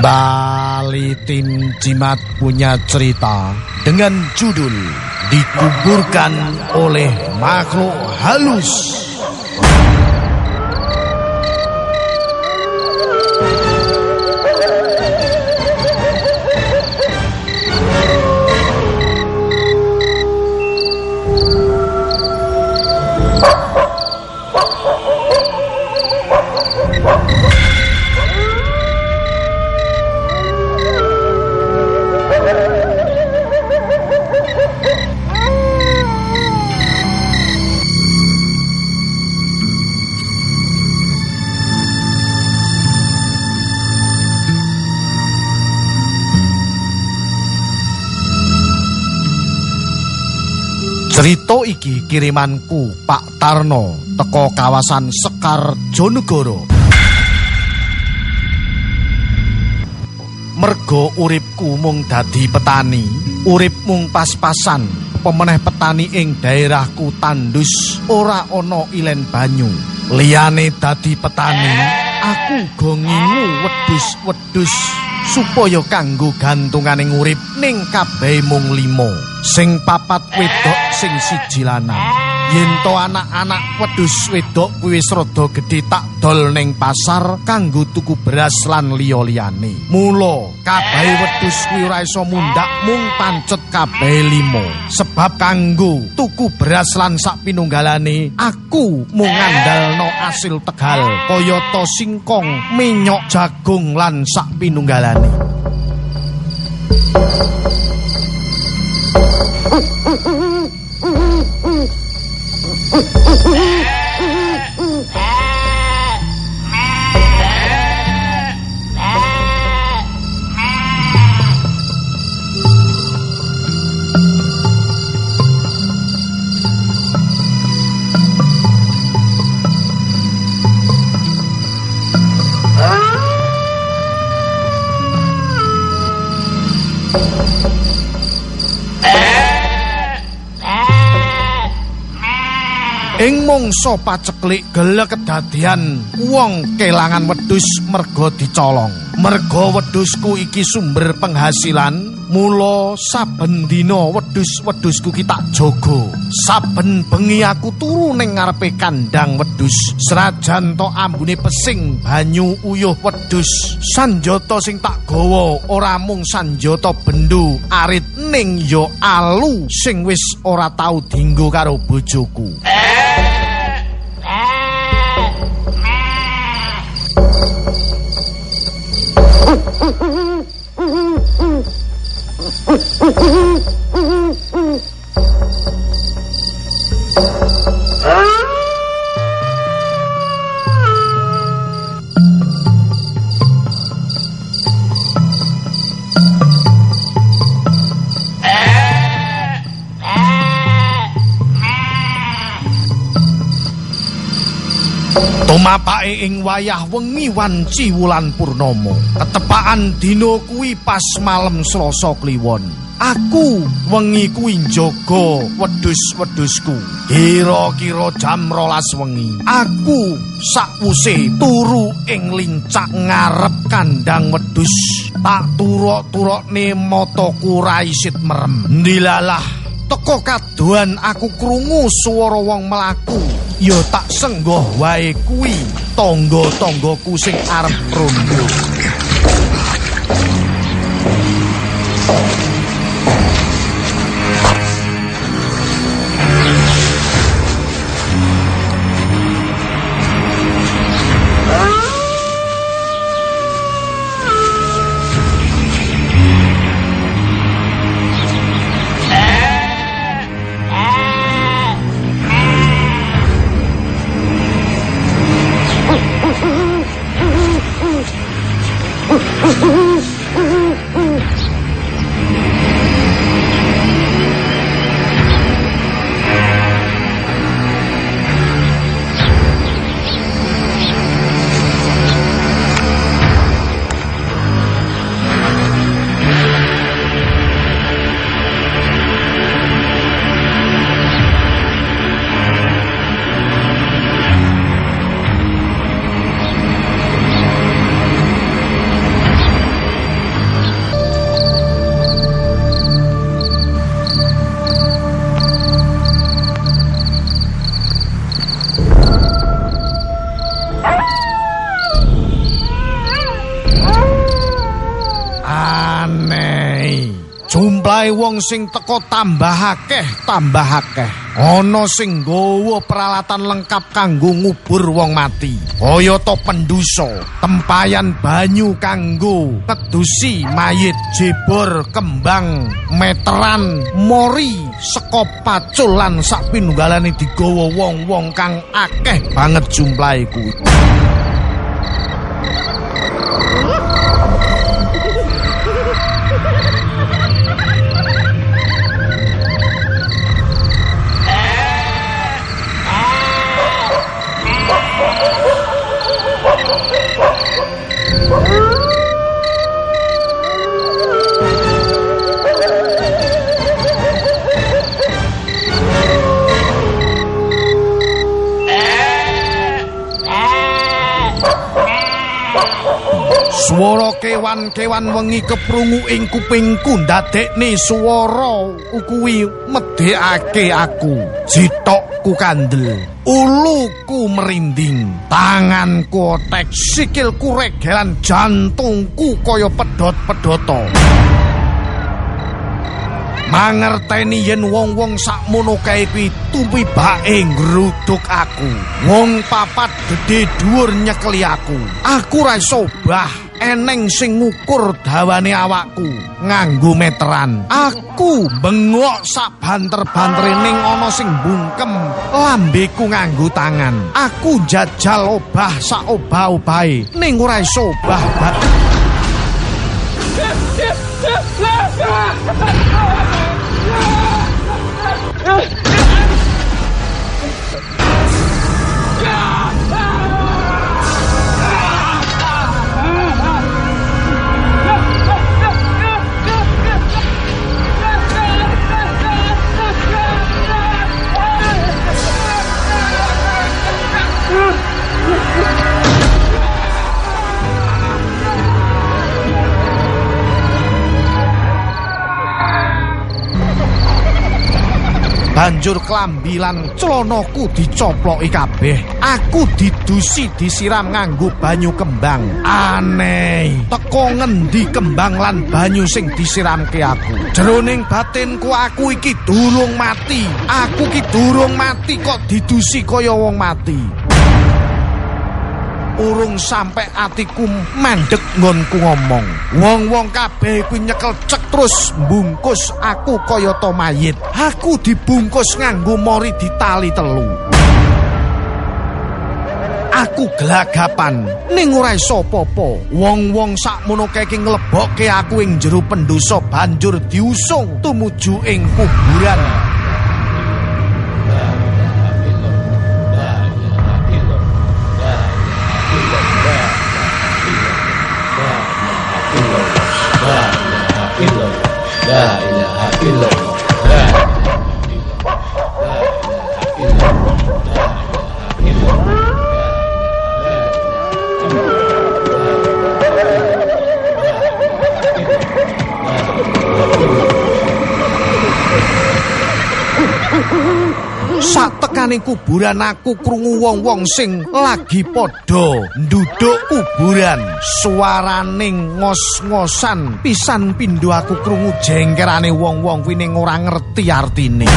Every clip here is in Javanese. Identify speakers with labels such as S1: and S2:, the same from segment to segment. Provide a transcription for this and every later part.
S1: Kembali tim Jimat punya cerita dengan judul Dikuburkan oleh makhluk halus. Cerita iki kirimanku Pak Tarno teko kawasan Sekar Jonegoro. Mergo uripku mung dadi petani, urip mung pas-pasan. Pemeneh petani ing daerahku tandus ora ana ilen banyu. Liyane dadi petani, aku gongingu wedhus-wedhus supaya kanggo gantunganing urip ning kabeh mung limo. Sing papat wedok sing siji lanang. Yen to anak-anak wedhus wedok kuwi rada gedhe tak dol ning pasar kanggo tuku beras lan liya-liyane. Mula kabeh wedhus kuwi ora iso mundhak mung pancet kabeh limo. Sebab kanggo tuku beras lan sak pinunggalane aku mung ngandalno asil tegal kayata singkong, minyak jagung lan sak pinunggalane. Mangsa paceklik gele kedadian wong kelangan wedhus merga dicolong. Merga wedhusku iki sumber penghasilan, mula saben dina wedhus-wedhusku ki tak jaga. Saben bengi aku turu ning ngarepe kandang wedhus. Serajan to ambune pesing banyu uyuh wedhus. Sanjata sing tak gawa ora mung sanjata bendu arit ning ya alu sing wis ora tau dinggo karo bojoku. Tumapake ing wayah wengi wanci wulan purnama. Ketepaan dina kuwi pas malem Selasa kliwon. Aku wengi kuwi njaga wedhus-wedhusku. Kira-kira jam rolas wengi. Aku sakwuse turu ing lincak ngarep kandang wedhus. Tak turok-turokne mataku ra isit merem. Ndilalah teko kaduan aku krungu swara wong mlaku. Ya tak senggoh wae kuwi tangga-tanggaku sing arep rondo. Wong sing teka tambah akeh, tambah akeh. Ana sing nggawa peralatan lengkap kanggo ngubur wong mati. Kayata penduso, tempayan banyu kanggo kedusi mayit, jebor kembang, meteran, mori, seka pacul lan sak pinunggalane digawa wong-wong kang akeh banget jumlahe kuwi. Kewan-kewan wengi keprungu ing kupingku ndadekne swara kuwi medhekake aku. Jitokku kandel, uluku merinding, tanganku otek, sikilku regelan, jantungku kaya pedhot-pedhoto. Mangerteni yen wong-wong sakmono kae kuwi tumpibake ngruduk aku. Wong papat gedhe dhuwur nyekeli aku. Aku ra bah eneng sing ngukur dawane awakku nganggo meteran. Aku bengok sak banter-bantere ning ana sing bungkem lambeku nganggo tangan. Aku jajal obah sak obah-obahe ning ora iso obah. Banjur klambi lan clonoku dicoploki kabeh. Aku didusi disiram nganggo banyu kembang. Aneh, teko ngendi kembang lan banyu sing disiramke aku. Jroning batinku aku iki durung mati. Aku iki durung mati kok didusi kaya wong mati. Urung sampe atiku mandek ngonku ngomong. Wong-wong kabeh kuwi nyekel cek terus mbungkus aku kaya to mayit. Aku dibungkus nganggo mori ditali telu. Aku gelagapan ning ora iso apa-apa. Wong-wong sakmono kae iki nglebokke aku ing jero pendosa banjur diusung tumuju ing kuburan. Saktekane kuburan aku krungu wong-wong sing lagi padha nduduk kuburan. Suaraning ngos-ngosan pisan pindho aku krungu jengkerane wong-wong kuwi ning ora ngerti artine.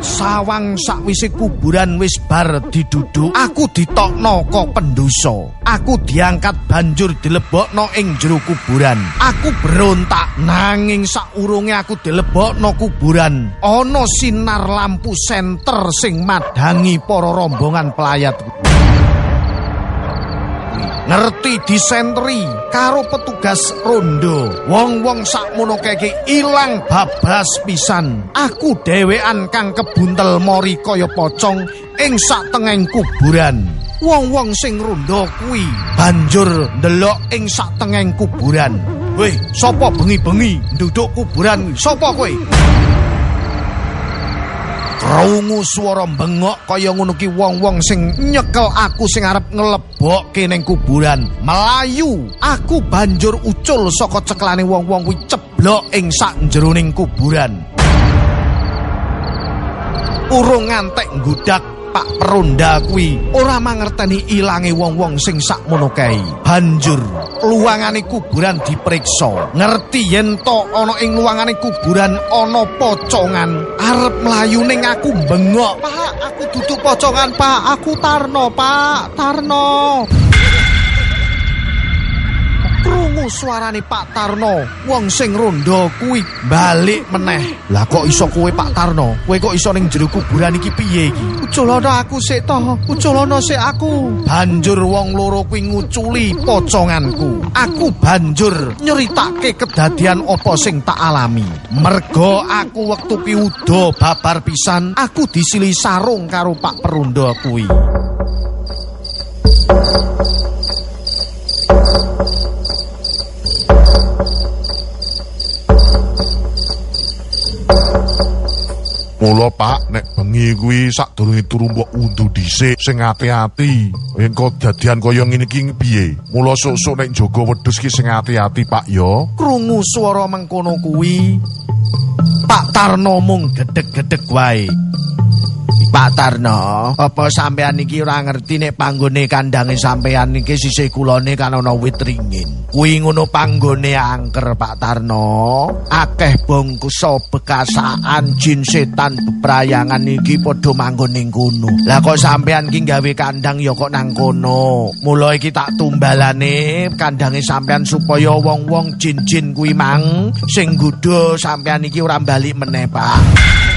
S1: Sawang sakwise kuburan wis bar diduduk, aku ditokno kok pendosa. Aku diangkat banjur dilebokno ing jero kuburan. Aku berontak nanging saurunge aku dilebokno kuburan, ana sinar lampu senter sing madangi para rombongan pelayat. Ngerti disentri karo petugas rondo. Wong-wong sakmono keke ilang babas pisan. Aku dhewean kang kebuntel mori kaya pocong ing satengahing kuburan. Wong-wong sing rondo kuwi banjur ndelok ing satengahing kuburan. Weh sapa bengi-bengi nduduk kuburan? Sapa kowe krungu swara bengok kaya ngono ki wong-wong sing nyekel aku sing arep nglebokke ning kuburan. Melayu aku banjur ucul saka ceklane wong-wong kuwi ceblok ing sak jeroning kuburan. Urung ngantek nggudak Pak Peronda kuwi ora mangerteni ilange wong-wong sing sakmono kae. Banjur luangane kuburan diperiksa. Ngerti yen to ana ing luangane kuburan ana pocongan arep mlayu ning aku bengok. Pak, aku duduk pocongan, Pak. Aku Tarno, Pak. Tarno. Krungu suarane Pak Tarno. Wong sing rondo kuwi balik meneh. Lah kok iso kowe Pak Tarno? Kowe kok iso ning jero kuburan iki piye iki? Uculana aku sik to uculana sik aku. Banjur wong loro kuwi nguculi poconganku. Aku banjur nyeritake kedadian apa sing tak alami. Mergo aku wektu ki udo babar pisan aku disili sarung karo Pak Perondo kuwi
S2: Mula Pak, nek bengi kuwi sadurunge turu mbok undu dhisik sing ati-ati. Engko dadian kaya ngene iki piye? Mula sok-sok nek jaga wedhus ki sing ati-ati Pak ya.
S1: krungu swara mengkono kuwi Pak Tarno mung gedeg-gedeg wae Pak Tarno, apa sampean iki ora ngerti nek panggone kandange sampean iki sisih kulone kan ana wit ringin. Kuwi ngono panggone angker Pak Tarno. Akeh bongkusa bekasaan jin setan beprayangan iki padha manggon ning kono. Lah kok sampean ki gawe kandang ya kok nang kono. Mula iki tak tumbalane kandange sampean supaya wong-wong jin-jin kuwi mang sing nggodha sampean iki ora bali meneh, Pak.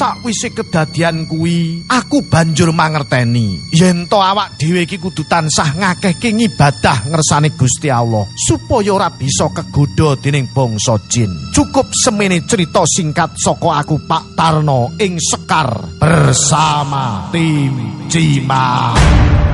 S1: Sakwise kedadian kuwi, aku banjur mangerteni yen to awak dhewe iki kudu tansah ngakehke ngibadah ngersane Gusti Allah supaya ora bisa kegodha dening bangsa jin. Cukup semene cerita singkat saka aku Pak Tarno ing Sekar bersama tim Cimak.